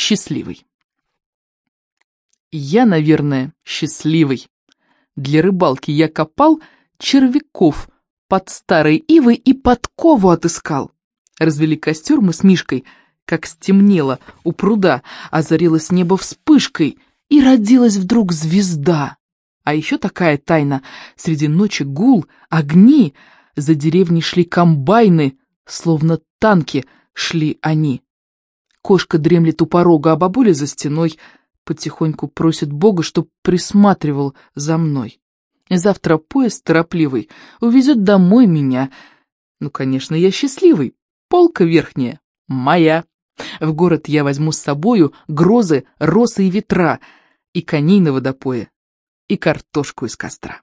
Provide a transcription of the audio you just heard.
счастливый. Я, наверное, счастливый. Для рыбалки я копал червяков под старой ивой и подкову отыскал. Развели костер мы с Мишкой, как стемнело у пруда, озарилось небо вспышкой, и родилась вдруг звезда. А еще такая тайна. Среди ночи гул, огни, за деревней шли комбайны, словно танки шли они. Кошка дремлет у порога, а бабуля за стеной потихоньку просит Бога, чтоб присматривал за мной. Завтра поезд торопливый увезет домой меня. Ну, конечно, я счастливый. Полка верхняя моя. В город я возьму с собою грозы, росы и ветра, и коней на водопое, и картошку из костра.